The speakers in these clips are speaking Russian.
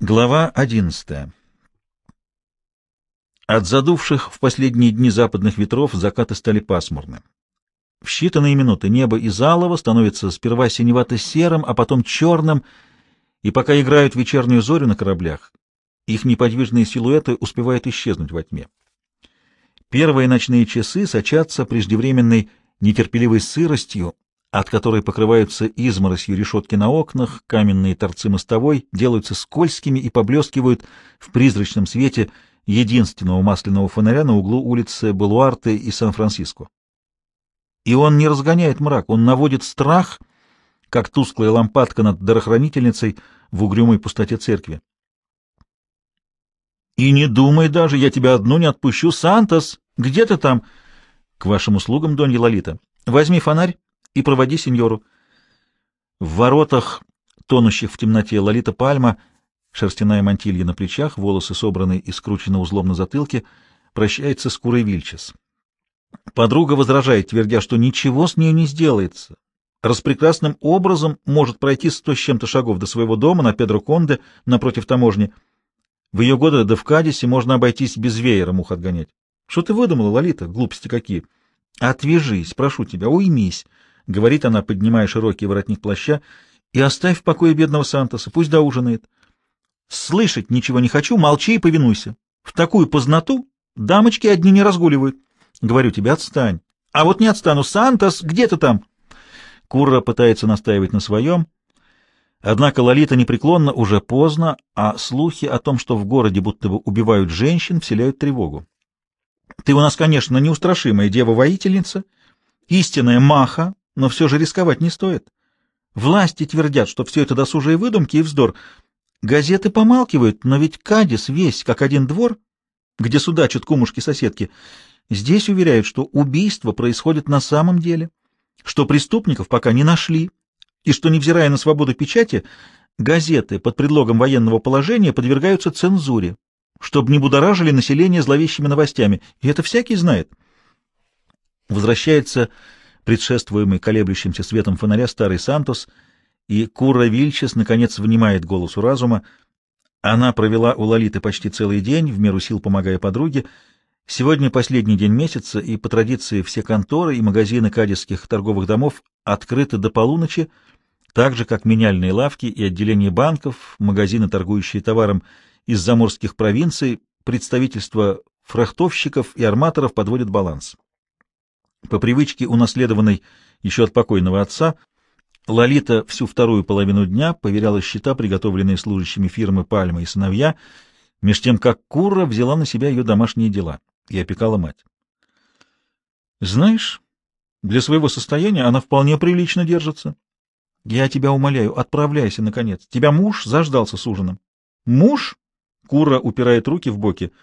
Глава одиннадцатая. От задувших в последние дни западных ветров закаты стали пасмурны. В считанные минуты небо из алого становится сперва синевато-серым, а потом черным, и пока играют вечернюю зорю на кораблях, их неподвижные силуэты успевают исчезнуть во тьме. Первые ночные часы сочатся преждевременной нетерпеливой сыростью, от которой покрываются изморосью решетки на окнах, каменные торцы мостовой делаются скользкими и поблескивают в призрачном свете единственного масляного фонаря на углу улицы Балуарте и Сан-Франциско. И он не разгоняет мрак, он наводит страх, как тусклая лампадка над дарохранительницей в угрюмой пустоте церкви. «И не думай даже, я тебя одну не отпущу. Сантос, где ты там?» «К вашим услугам, Донья Лолита. Возьми фонарь и проводи сеньору. В воротах, тонущих в темноте, Лолита Пальма, шерстяная мантилья на плечах, волосы собраны и скручены узлом на затылке, прощается с Курой Вильчес. Подруга возражает, твердя, что ничего с ней не сделается. Распрекрасным образом может пройти сто с чем-то шагов до своего дома на Педро Конде напротив таможни. В ее годы до Вкадисе можно обойтись без веера мух отгонять. Что ты выдумала, Лолита? Глупости какие! Отвяжись, прошу тебя, уймись. — говорит она, поднимая широкий воротник плаща, — и оставь в покое бедного Сантоса, пусть доужинает. Слышать ничего не хочу, молчи и повинуйся. В такую познату дамочки одни не разгуливают. Говорю тебе, отстань. А вот не отстану. Сантос, где ты там? Курра пытается настаивать на своем. Однако Лолита непреклонно, уже поздно, а слухи о том, что в городе будто бы убивают женщин, вселяют тревогу. Ты у нас, конечно, неустрашимая дева-воительница, истинная маха, но все же рисковать не стоит. Власти твердят, что все это досужие выдумки и вздор. Газеты помалкивают, но ведь Кадис весь как один двор, где судачат кумушки-соседки. Здесь уверяют, что убийство происходит на самом деле, что преступников пока не нашли, и что, невзирая на свободу печати, газеты под предлогом военного положения подвергаются цензуре, чтобы не будоражили население зловещими новостями, и это всякий знает. Возвращается предшествуемый колеблющимся светом фонаря старый Сантос, и Кура Вильчес, наконец, внимает голосу разума. Она провела у Лолиты почти целый день, в меру сил помогая подруге. Сегодня последний день месяца, и по традиции все конторы и магазины кадисских торговых домов открыты до полуночи, так же, как меняльные лавки и отделения банков, магазины, торгующие товаром из заморских провинций, представительства фрахтовщиков и арматоров подводят баланс. По привычке, унаследованной еще от покойного отца, Лолита всю вторую половину дня поверяла счета, приготовленные служащими фирмы «Пальма» и «Сыновья», меж тем как Кура взяла на себя ее домашние дела и опекала мать. «Знаешь, для своего состояния она вполне прилично держится. Я тебя умоляю, отправляйся, наконец. Тебя муж заждался с ужином». «Муж?» — Кура упирает руки в боки —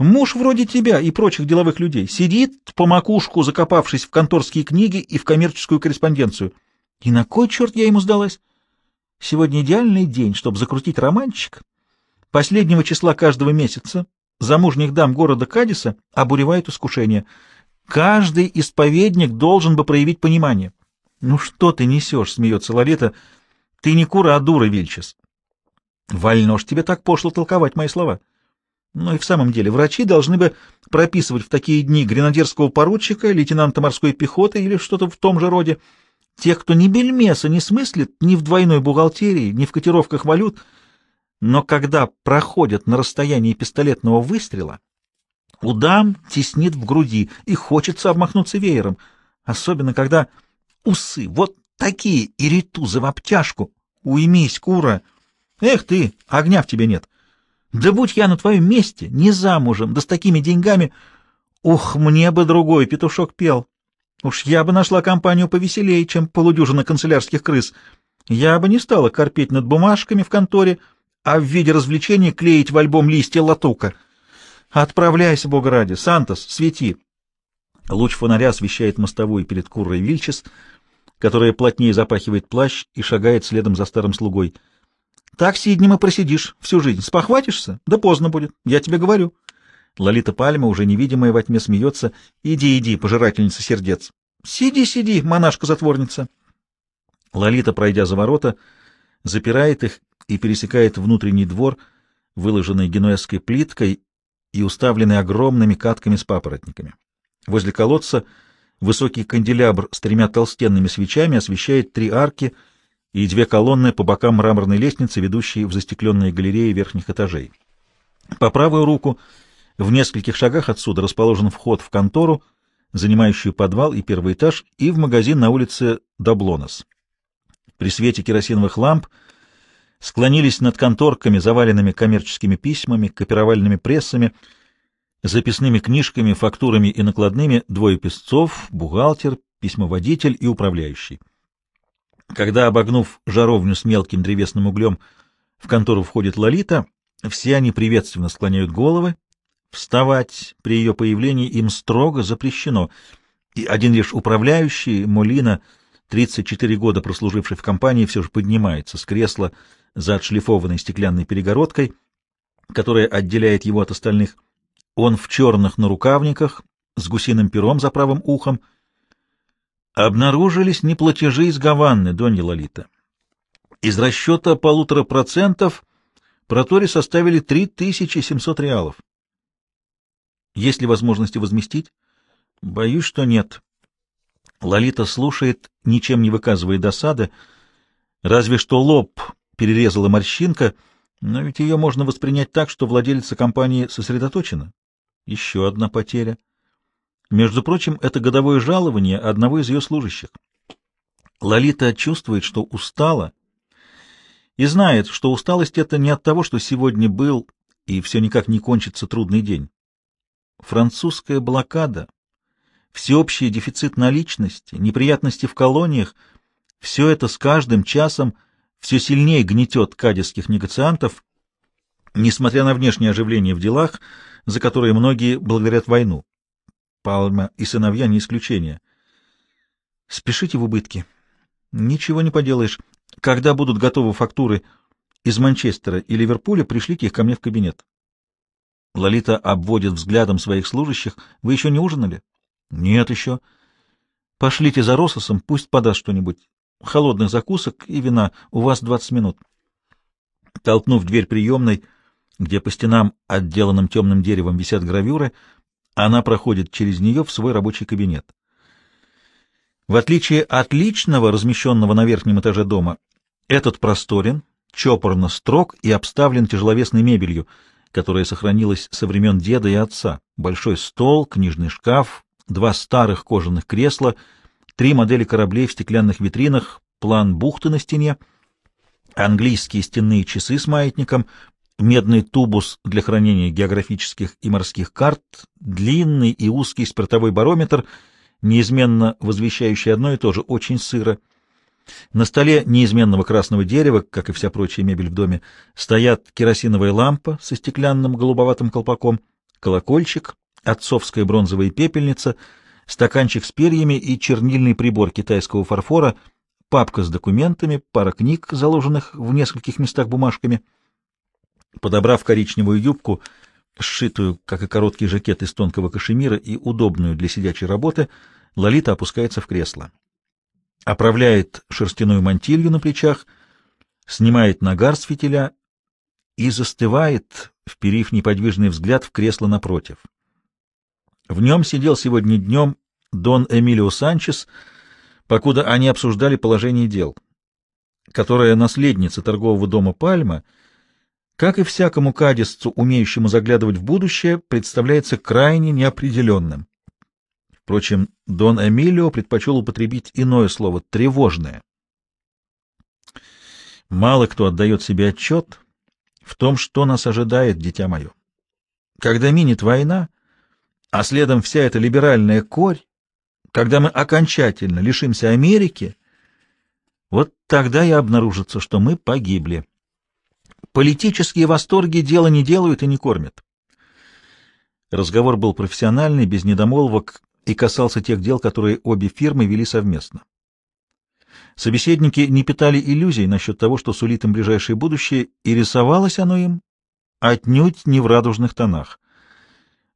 Муж вроде тебя и прочих деловых людей сидит по макушку, закопавшись в конторские книги и в коммерческую корреспонденцию. И на кой черт я ему сдалась? Сегодня идеальный день, чтобы закрутить романчик. Последнего числа каждого месяца замужних дам города Кадиса обуревает искушение. Каждый исповедник должен бы проявить понимание. — Ну что ты несешь? — смеется Ларета. — Ты не кура, а дура, Вильчес. — Вольно ж тебе так пошло толковать мои слова. — но и в самом деле врачи должны бы прописывать в такие дни гренадерского поручика, лейтенанта морской пехоты или что-то в том же роде. Тех, кто ни бельмеса не смыслит ни в двойной бухгалтерии, ни в котировках валют, но когда проходят на расстоянии пистолетного выстрела, удам теснит в груди и хочется обмахнуться веером, особенно когда усы вот такие и ритузы в обтяжку. Уймись, кура! Эх ты, огня в тебе нет! Да будь я на твоем месте, не замужем, да с такими деньгами... Ух, мне бы другой петушок пел. Уж я бы нашла компанию повеселее, чем полудюжина канцелярских крыс. Я бы не стала корпеть над бумажками в конторе, а в виде развлечения клеить в альбом листья латука. Отправляйся, Бога ради, Сантос, свети. Луч фонаря освещает мостовую перед Куррой Вильчес, которая плотнее запахивает плащ и шагает следом за старым слугой — так сиднем и просидишь всю жизнь. Спохватишься? Да поздно будет, я тебе говорю. Лолита Пальма, уже невидимая во тьме, смеется. Иди, иди, пожирательница сердец. Сиди, сиди, монашка-затворница. Лолита, пройдя за ворота, запирает их и пересекает внутренний двор, выложенный генуэзской плиткой и уставленный огромными катками с папоротниками. Возле колодца высокий канделябр с тремя толстенными свечами освещает три арки и две колонны по бокам мраморной лестницы, ведущие в застекленные галереи верхних этажей. По правую руку, в нескольких шагах отсюда, расположен вход в контору, занимающую подвал и первый этаж, и в магазин на улице Даблонос. При свете керосиновых ламп склонились над конторками, заваленными коммерческими письмами, копировальными прессами, записными книжками, фактурами и накладными двое песцов, бухгалтер, письмоводитель и управляющий. Когда, обогнув жаровню с мелким древесным углем, в контору входит Лолита, все они приветственно склоняют головы. Вставать при ее появлении им строго запрещено, и один лишь управляющий, Молина, 34 года прослуживший в компании, все же поднимается с кресла за отшлифованной стеклянной перегородкой, которая отделяет его от остальных. Он в черных нарукавниках, с гусиным пером за правым ухом. Обнаружились неплатежи из Гаванны, Донья Лолита. Из расчета полутора процентов Протори составили 3700 реалов. Есть ли возможности возместить? Боюсь, что нет. Лолита слушает, ничем не выказывая досады, разве что лоб перерезала морщинка, но ведь ее можно воспринять так, что владелица компании сосредоточена. Еще одна потеря. Между прочим, это годовое жалование одного из ее служащих. Лолита чувствует, что устала, и знает, что усталость это не от того, что сегодня был и все никак не кончится трудный день. Французская блокада, всеобщий дефицит наличности, неприятности в колониях — все это с каждым часом все сильнее гнетет кадисских негациантов, несмотря на внешнее оживление в делах, за которые многие благодарят войну. Палма и сыновья не исключение. Спешите в убытки. Ничего не поделаешь. Когда будут готовы фактуры из Манчестера и Ливерпуля, пришлите их ко мне в кабинет. Лолита обводит взглядом своих служащих. Вы еще не ужинали? Нет еще. Пошлите за Рососом, пусть подаст что-нибудь. Холодных закусок и вина. У вас двадцать минут. Толкнув дверь приемной, где по стенам, отделанным темным деревом, висят гравюры, она проходит через нее в свой рабочий кабинет. В отличие от личного, размещенного на верхнем этаже дома, этот просторен, чопорно строг и обставлен тяжеловесной мебелью, которая сохранилась со времен деда и отца. Большой стол, книжный шкаф, два старых кожаных кресла, три модели кораблей в стеклянных витринах, план бухты на стене, английские стенные часы с маятником, медный тубус для хранения географических и морских карт, длинный и узкий спиртовой барометр — неизменно возвещающий одно и то же, очень сыро. На столе неизменного красного дерева, как и вся прочая мебель в доме, стоят керосиновая лампа со стеклянным голубоватым колпаком, колокольчик, отцовская бронзовая пепельница, стаканчик с перьями и чернильный прибор китайского фарфора, папка с документами, пара книг, заложенных в нескольких местах бумажками. Подобрав коричневую юбку, сшитую, как и короткий жакет из тонкого кашемира и удобную для сидячей работы, Лолита опускается в кресло. Оправляет шерстяную мантилью на плечах, снимает нагар с фитиля и застывает, вперив неподвижный взгляд в кресло напротив. В нем сидел сегодня днем Дон Эмилио Санчес, покуда они обсуждали положение дел, которое наследница торгового дома «Пальма» как и всякому кадисцу, умеющему заглядывать в будущее, представляется крайне неопределенным. Впрочем, Дон Эмилио предпочел употребить иное слово — тревожное. Мало кто отдает себе отчет в том, что нас ожидает, дитя мое. Когда минет война, а следом вся эта либеральная корь, когда мы окончательно лишимся Америки, вот тогда и обнаружится, что мы погибли. Политические восторги дела не делают и не кормят. Разговор был профессиональный, без недомолвок и касался тех дел, которые обе фирмы вели совместно. Собеседники не питали иллюзий насчет того, что сулит им ближайшее будущее, и рисовалось оно им отнюдь не в радужных тонах.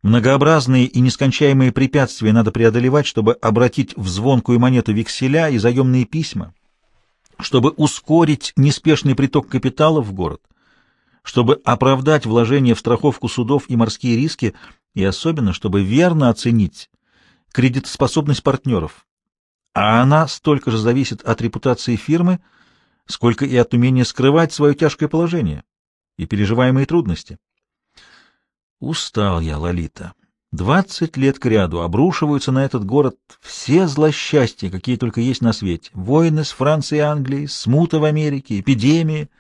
Многообразные и нескончаемые препятствия надо преодолевать, чтобы обратить в звонкую монету векселя и заемные письма, чтобы ускорить неспешный приток капитала в город, чтобы оправдать вложения в страховку судов и морские риски, и особенно, чтобы верно оценить кредитоспособность партнеров. А она столько же зависит от репутации фирмы, сколько и от умения скрывать свое тяжкое положение и переживаемые трудности. Устал я, Лолита. Двадцать лет кряду обрушиваются на этот город все злосчастья, какие только есть на свете. Войны с Францией и Англией, смута в Америке, эпидемии.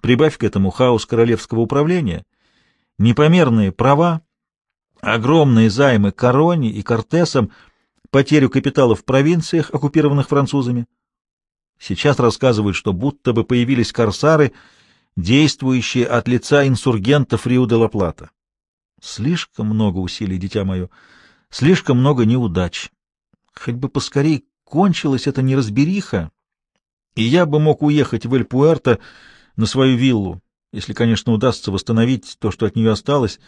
Прибавь к этому хаос королевского управления, непомерные права, огромные займы Короне и Кортесам, потерю капитала в провинциях, оккупированных французами. Сейчас рассказывают, что будто бы появились корсары, действующие от лица инсургентов Рио-де-ла-Плата. Слишком много усилий, дитя мое, слишком много неудач. Хоть бы поскорей кончилась эта неразбериха, и я бы мог уехать в Эль-Пуэрто на свою виллу, если, конечно, удастся восстановить то, что от нее осталось.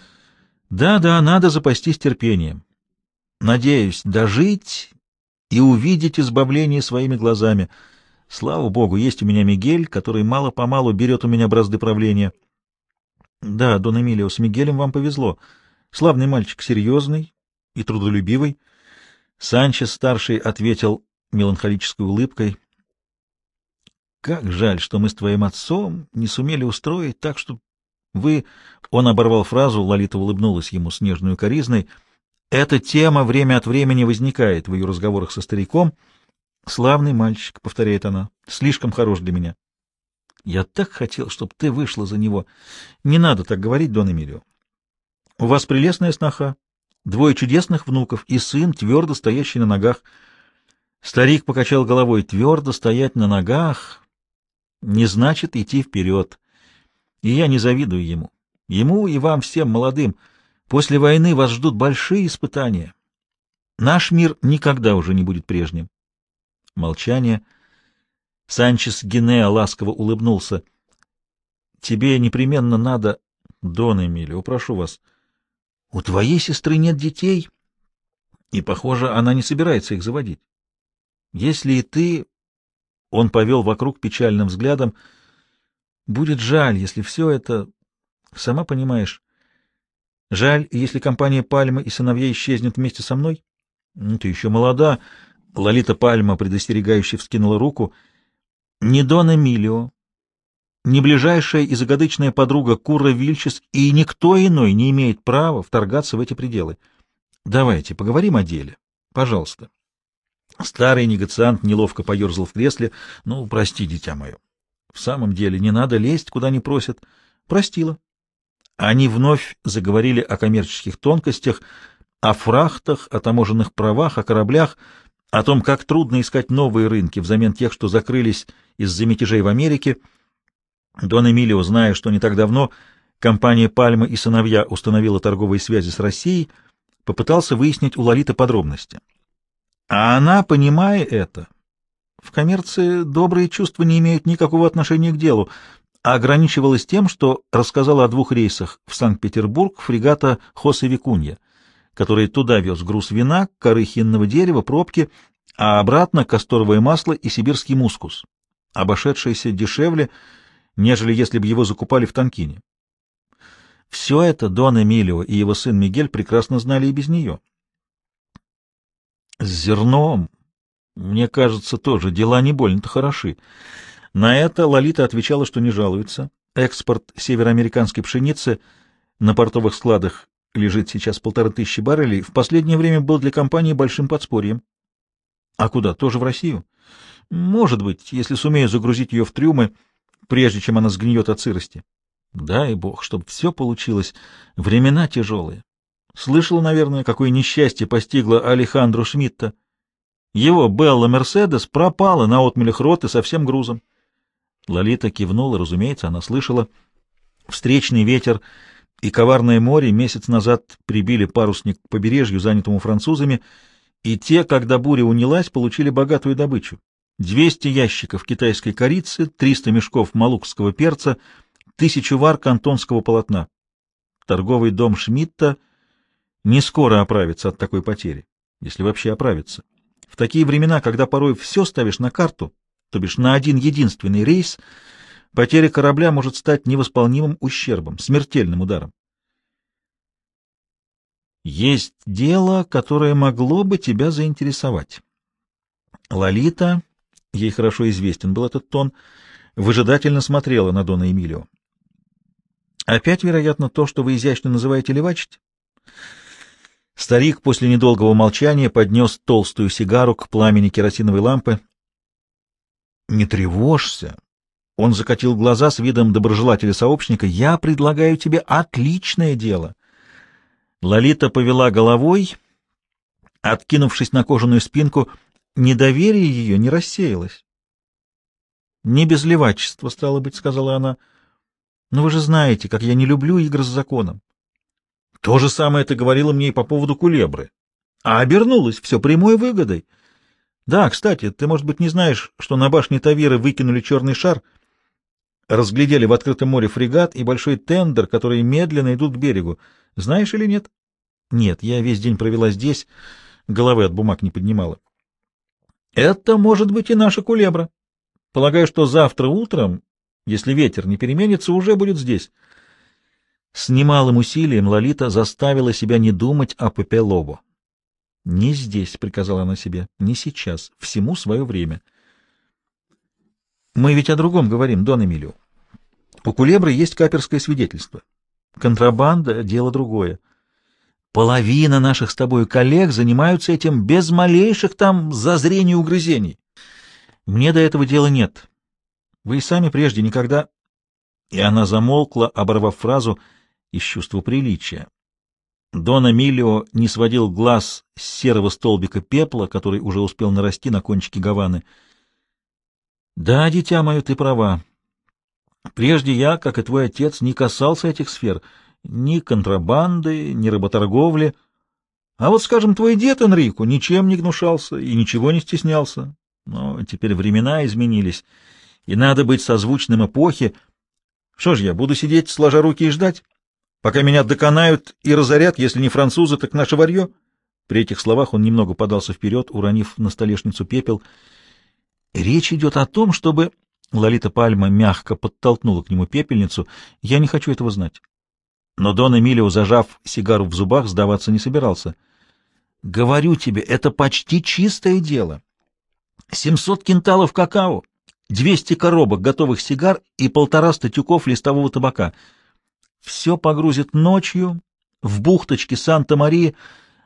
Да-да, надо запастись терпением. Надеюсь дожить и увидеть избавление своими глазами. Слава богу, есть у меня Мигель, который мало-помалу берет у меня бразды правления. Да, Дон Эмилио, с Мигелем вам повезло. Славный мальчик, серьезный и трудолюбивый. Санчес-старший ответил меланхолической улыбкой. Как жаль, что мы с твоим отцом не сумели устроить так, что вы... Он оборвал фразу, Лолита улыбнулась ему с нежной укоризной. Эта тема время от времени возникает в ее разговорах со стариком. Славный мальчик, — повторяет она, — слишком хорош для меня. Я так хотел, чтобы ты вышла за него. Не надо так говорить, Дон Эмилио. У вас прелестная сноха, двое чудесных внуков и сын, твердо стоящий на ногах. Старик покачал головой. Твердо стоять на ногах не значит идти вперед. И я не завидую ему. Ему и вам всем молодым. После войны вас ждут большие испытания. Наш мир никогда уже не будет прежним. Молчание — Санчес Гинеа ласково улыбнулся. — Тебе непременно надо... — Дон Эмилио, прошу вас. — У твоей сестры нет детей, и, похоже, она не собирается их заводить. Если и ты... Он повел вокруг печальным взглядом. Будет жаль, если все это... Сама понимаешь. Жаль, если компания Пальма и сыновья исчезнет вместе со мной. Ну, ты еще молода. Лолита Пальма предостерегающе вскинула руку — ни Дон Эмилио, ни ближайшая и загадочная подруга Кура Вильчес и никто иной не имеет права вторгаться в эти пределы. Давайте поговорим о деле. Пожалуйста. Старый негациант неловко поерзал в кресле. Ну, прости, дитя мое. В самом деле, не надо лезть, куда не просят. Простила. Они вновь заговорили о коммерческих тонкостях, о фрахтах, о таможенных правах, о кораблях, о том, как трудно искать новые рынки взамен тех, что закрылись из-за мятежей в Америке. Дон Эмилио, зная, что не так давно компания «Пальма и сыновья» установила торговые связи с Россией, попытался выяснить у Лолиты подробности. А она, понимая это, в коммерции добрые чувства не имеют никакого отношения к делу, а ограничивалась тем, что рассказала о двух рейсах в Санкт-Петербург фрегата Хосе Викунья — который туда вез груз вина, коры хинного дерева, пробки, а обратно касторовое масло и сибирский мускус, обошедшееся дешевле, нежели если бы его закупали в Танкине. Все это Дон Эмилио и его сын Мигель прекрасно знали и без нее. С зерном, мне кажется, тоже дела не больно-то хороши. На это Лолита отвечала, что не жалуется. Экспорт североамериканской пшеницы на портовых складах лежит сейчас полторы тысячи баррелей, в последнее время был для компании большим подспорьем. А куда? Тоже в Россию? Может быть, если сумею загрузить ее в трюмы, прежде чем она сгниет от сырости. Дай бог, чтобы все получилось. Времена тяжелые. Слышала, наверное, какое несчастье постигло Алехандру Шмидта. Его Белла Мерседес пропала на отмелях роты со всем грузом. Лолита кивнула, разумеется, она слышала. Встречный ветер и коварное море месяц назад прибили парусник к побережью, занятому французами, и те, когда буря унялась, получили богатую добычу. 200 ящиков китайской корицы, 300 мешков малукского перца, тысячу вар кантонского полотна. Торговый дом Шмидта не скоро оправится от такой потери, если вообще оправится. В такие времена, когда порой все ставишь на карту, то бишь на один единственный рейс, потеря корабля может стать невосполнимым ущербом, смертельным ударом. Есть дело, которое могло бы тебя заинтересовать. Лолита, ей хорошо известен был этот тон, выжидательно смотрела на Дона Эмилио. Опять, вероятно, то, что вы изящно называете левачить? Старик после недолгого молчания поднес толстую сигару к пламени керосиновой лампы. «Не тревожься!» Он закатил глаза с видом доброжелателя-сообщника. «Я предлагаю тебе отличное дело!» Лолита повела головой, откинувшись на кожаную спинку. Недоверие ее не рассеялось. «Не без левачества, стало быть», — сказала она. «Но вы же знаете, как я не люблю игр с законом. То же самое ты говорила мне и по поводу кулебры. А обернулось все прямой выгодой. Да, кстати, ты, может быть, не знаешь, что на башне Тавиры выкинули черный шар, разглядели в открытом море фрегат и большой тендер, которые медленно идут к берегу. Знаешь или нет? Нет, я весь день провела здесь, головы от бумаг не поднимала. Это может быть и наша кулебра. Полагаю, что завтра утром, если ветер не переменится, уже будет здесь. С немалым усилием Лолита заставила себя не думать о Пепелобо. «Не здесь», — приказала она себе, — «не сейчас, всему свое время». «Мы ведь о другом говорим, Дон Эмилио. У Кулебры есть каперское свидетельство. Контрабанда — дело другое. Половина наших с тобой коллег занимаются этим без малейших там зазрений и угрызений. Мне до этого дела нет. Вы и сами прежде никогда...» И она замолкла, оборвав фразу — из чувства приличия. Дон Эмилио не сводил глаз с серого столбика пепла, который уже успел нарасти на кончике гаваны. — Да, дитя мое, ты права. Прежде я, как и твой отец, не касался этих сфер, ни контрабанды, ни работорговли. А вот, скажем, твой дед Энрико ничем не гнушался и ничего не стеснялся. Но теперь времена изменились, и надо быть созвучным эпохе. Что ж я, буду сидеть, сложа руки и ждать? Пока меня доконают и разорят, если не французы, так наше варье. При этих словах он немного подался вперед, уронив на столешницу пепел. Речь идет о том, чтобы... Лолита Пальма мягко подтолкнула к нему пепельницу. Я не хочу этого знать. Но Дон Эмилио, зажав сигару в зубах, сдаваться не собирался. Говорю тебе, это почти чистое дело. Семьсот кенталов какао, двести коробок готовых сигар и полтораста тюков листового табака — все погрузит ночью в бухточке Санта-Марии,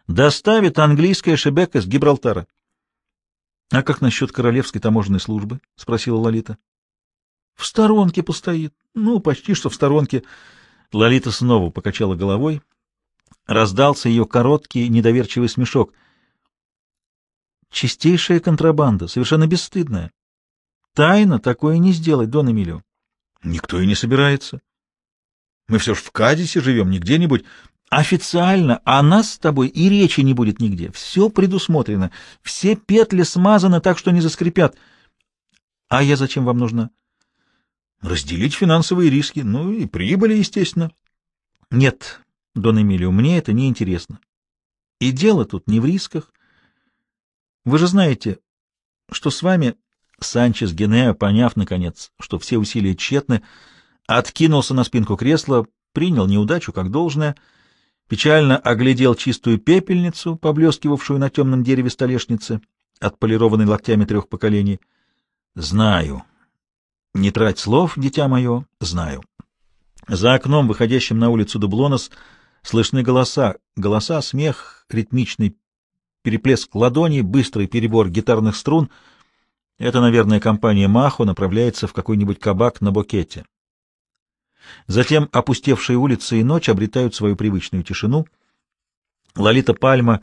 доставит английская шебека с Гибралтара. — А как насчет королевской таможенной службы? — спросила Лолита. — В сторонке постоит. Ну, почти что в сторонке. Лолита снова покачала головой. Раздался ее короткий, недоверчивый смешок. Чистейшая контрабанда, совершенно бесстыдная. Тайно такое не сделать, Дон Эмилио. Никто и не собирается. Мы все ж в Кадисе живем, не где-нибудь. Официально о нас с тобой и речи не будет нигде. Все предусмотрено. Все петли смазаны так, что не заскрипят. А я зачем вам нужна? Разделить финансовые риски. Ну и прибыли, естественно. Нет, Дон Эмилио, мне это не интересно. И дело тут не в рисках. Вы же знаете, что с вами Санчес Генеа, поняв, наконец, что все усилия тщетны, откинулся на спинку кресла, принял неудачу как должное, печально оглядел чистую пепельницу, поблескивавшую на темном дереве столешницы, отполированной локтями трех поколений. «Знаю. Не трать слов, дитя мое, знаю». За окном, выходящим на улицу Дублонос, слышны голоса, голоса, смех, ритмичный переплеск ладоней, быстрый перебор гитарных струн. Это, наверное, компания Махо направляется в какой-нибудь кабак на Бокете. Затем опустевшие улицы и ночь обретают свою привычную тишину. Лолита Пальма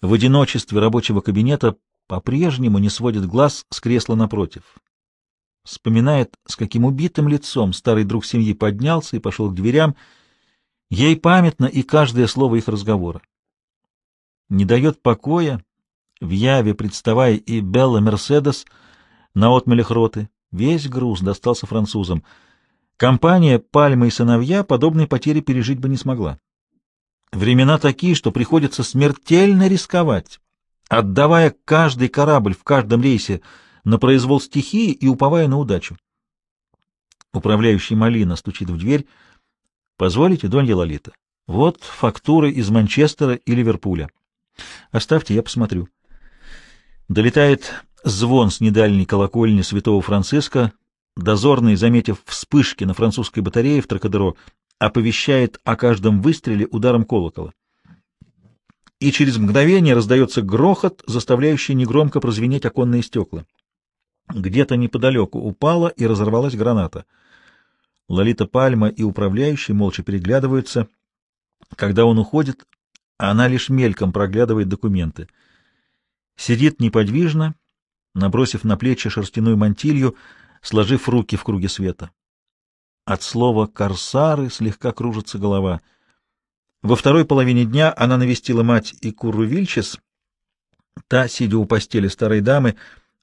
в одиночестве рабочего кабинета по-прежнему не сводит глаз с кресла напротив. Вспоминает, с каким убитым лицом старый друг семьи поднялся и пошел к дверям. Ей памятно и каждое слово их разговора. Не дает покоя, в яве представая и Белла Мерседес на отмелях роты. Весь груз достался французам — Компания «Пальма и сыновья» подобной потери пережить бы не смогла. Времена такие, что приходится смертельно рисковать, отдавая каждый корабль в каждом рейсе на произвол стихии и уповая на удачу. Управляющий Малина стучит в дверь. «Позволите, Донья Лолита? Вот фактуры из Манчестера и Ливерпуля. Оставьте, я посмотрю». Долетает звон с недальней колокольни святого Франциска. Дозорный, заметив вспышки на французской батарее в Тракадеро, оповещает о каждом выстреле ударом колокола. И через мгновение раздается грохот, заставляющий негромко прозвенеть оконные стекла. Где-то неподалеку упала и разорвалась граната. Лолита Пальма и управляющий молча переглядываются. Когда он уходит, она лишь мельком проглядывает документы. Сидит неподвижно, набросив на плечи шерстяную мантилью, сложив руки в круге света. От слова «корсары» слегка кружится голова. Во второй половине дня она навестила мать и Куру Вильчес. Та, сидя у постели старой дамы,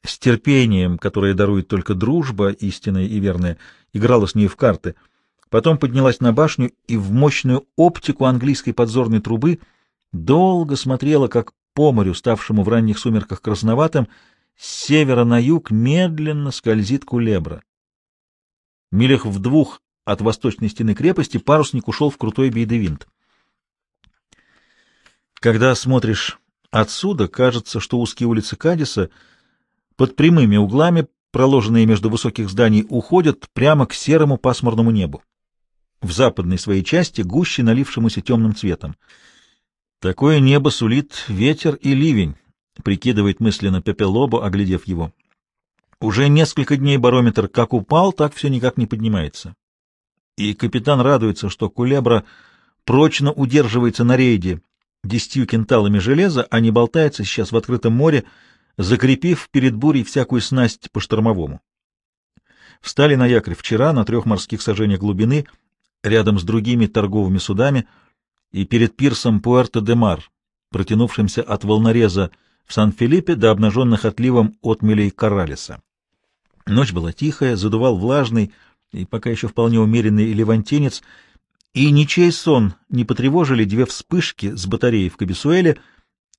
с терпением, которое дарует только дружба, истинная и верная, играла с ней в карты. Потом поднялась на башню и в мощную оптику английской подзорной трубы долго смотрела, как по морю, ставшему в ранних сумерках красноватым, с севера на юг медленно скользит кулебра. Милях в двух от восточной стены крепости парусник ушел в крутой бейдевинт. Когда смотришь отсюда, кажется, что узкие улицы Кадиса под прямыми углами, проложенные между высоких зданий, уходят прямо к серому пасмурному небу. В западной своей части гуще налившемуся темным цветом. Такое небо сулит ветер и ливень, прикидывает мысленно Пепелобо, оглядев его. Уже несколько дней барометр как упал, так все никак не поднимается. И капитан радуется, что кулебра прочно удерживается на рейде десятью кенталами железа, а не болтается сейчас в открытом море, закрепив перед бурей всякую снасть по штормовому. Встали на якорь вчера на трех морских сажениях глубины, рядом с другими торговыми судами, и перед пирсом Пуэрто-де-Мар, протянувшимся от волнореза в Сан-Филиппе до обнаженных отливом отмелей Корралеса. Ночь была тихая, задувал влажный и пока еще вполне умеренный левантинец, и ничей сон не потревожили две вспышки с батареи в Кабисуэле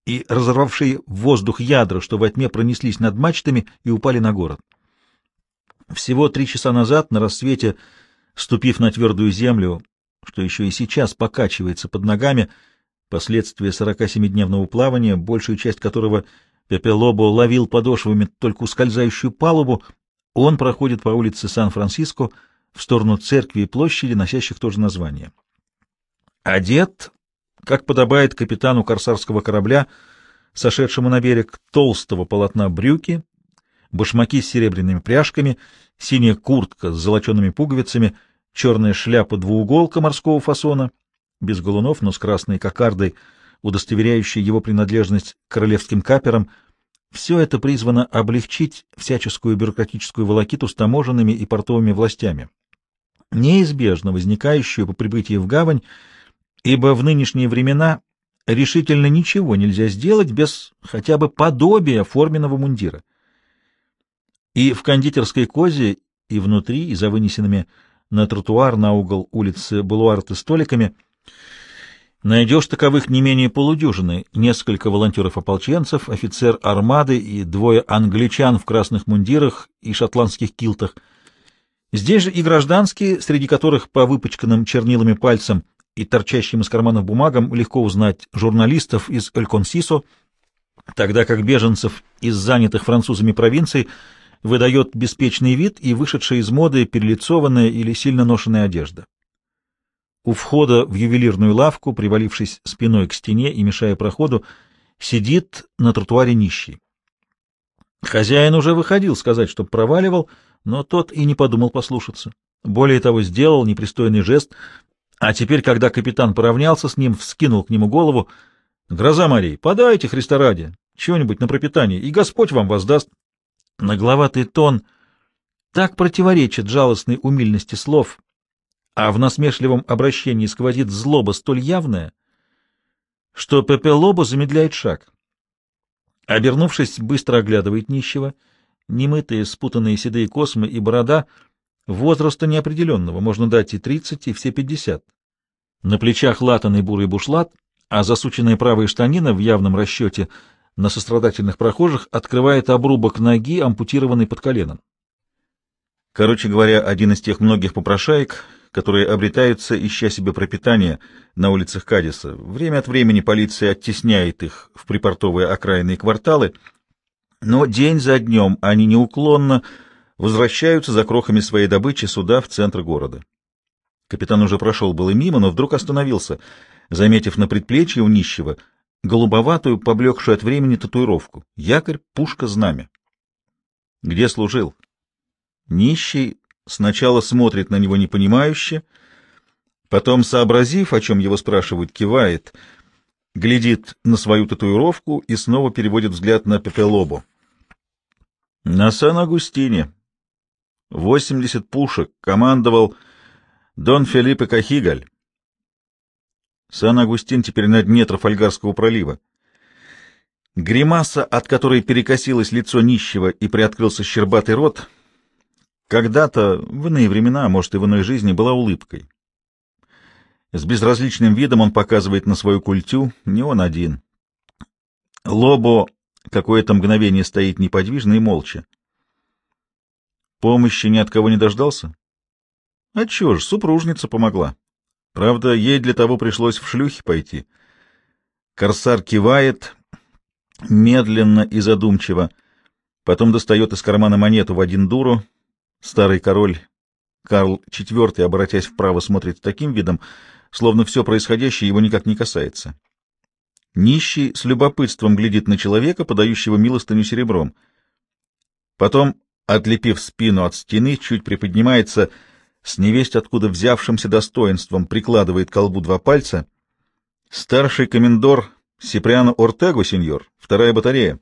и разорвавшие воздух ядра, что во тьме пронеслись над мачтами и упали на город. Всего три часа назад, на рассвете, ступив на твердую землю, что еще и сейчас покачивается под ногами, последствия 47-дневного плавания, большую часть которого Пепелобо ловил подошвами только ускользающую палубу, он проходит по улице Сан-Франциско в сторону церкви и площади, носящих то же название. Одет, как подобает капитану корсарского корабля, сошедшему на берег толстого полотна брюки, башмаки с серебряными пряжками, синяя куртка с золочеными пуговицами, черная шляпа двууголка морского фасона, без галунов, но с красной кокардой, удостоверяющей его принадлежность к королевским каперам — все это призвано облегчить всяческую бюрократическую волокиту с таможенными и портовыми властями, неизбежно возникающую по прибытии в гавань, ибо в нынешние времена решительно ничего нельзя сделать без хотя бы подобия форменного мундира. И в кондитерской козе, и внутри, и за вынесенными на тротуар на угол улицы Булуарты столиками — Найдешь таковых не менее полудюжины, несколько волонтеров-ополченцев, офицер армады и двое англичан в красных мундирах и шотландских килтах. Здесь же и гражданские, среди которых по выпачканным чернилами пальцам и торчащим из карманов бумагам легко узнать журналистов из Эль-Консисо, тогда как беженцев из занятых французами провинций выдает беспечный вид и вышедшая из моды перелицованная или сильно ношенная одежда. У входа в ювелирную лавку, привалившись спиной к стене и мешая проходу, сидит на тротуаре нищий. Хозяин уже выходил сказать, чтоб проваливал, но тот и не подумал послушаться. Более того, сделал непристойный жест, а теперь, когда капитан поравнялся с ним, вскинул к нему голову. — Гроза Марии, подайте, Христа ради, чего-нибудь на пропитание, и Господь вам воздаст. Нагловатый тон так противоречит жалостной умильности слов, а в насмешливом обращении сквозит злоба столь явная, что Пепе Лобо замедляет шаг. Обернувшись, быстро оглядывает нищего, немытые, спутанные седые космы и борода, возраста неопределенного, можно дать и тридцать, и все пятьдесят. На плечах латанный бурый бушлат, а засученная правая штанина в явном расчете на сострадательных прохожих, открывает обрубок ноги, ампутированный под коленом. Короче говоря, один из тех многих попрошаек, которые обретаются, ища себе пропитание на улицах Кадиса. Время от времени полиция оттесняет их в припортовые окраинные кварталы, но день за днем они неуклонно возвращаются за крохами своей добычи сюда, в центр города. Капитан уже прошел было мимо, но вдруг остановился, заметив на предплечье у нищего голубоватую, поблекшую от времени татуировку. Якорь, пушка, знамя. Где служил? Нищий сначала смотрит на него непонимающе, потом, сообразив, о чем его спрашивают, кивает, глядит на свою татуировку и снова переводит взгляд на Пепелобу. На Сан-Агустине. Восемьдесят пушек командовал Дон Филиппе Кахигаль. Сан-Агустин теперь на дне Трафальгарского пролива. Гримаса, от которой перекосилось лицо нищего и приоткрылся щербатый рот, когда-то, в иные времена, может и в иной жизни, была улыбкой. С безразличным видом он показывает на свою культю, не он один. Лобо какое-то мгновение стоит неподвижно и молча. Помощи ни от кого не дождался? А чё ж, супружница помогла. Правда, ей для того пришлось в шлюхи пойти. Корсар кивает, медленно и задумчиво, потом достает из кармана монету в один дуру. Старый король Карл IV, обратясь вправо, смотрит таким видом, словно все происходящее его никак не касается. Нищий с любопытством глядит на человека, подающего милостыню серебром. Потом, отлепив спину от стены, чуть приподнимается — с невесть откуда взявшимся достоинством прикладывает к колбу два пальца. Старший комендор Сиприано Ортего, сеньор, вторая батарея.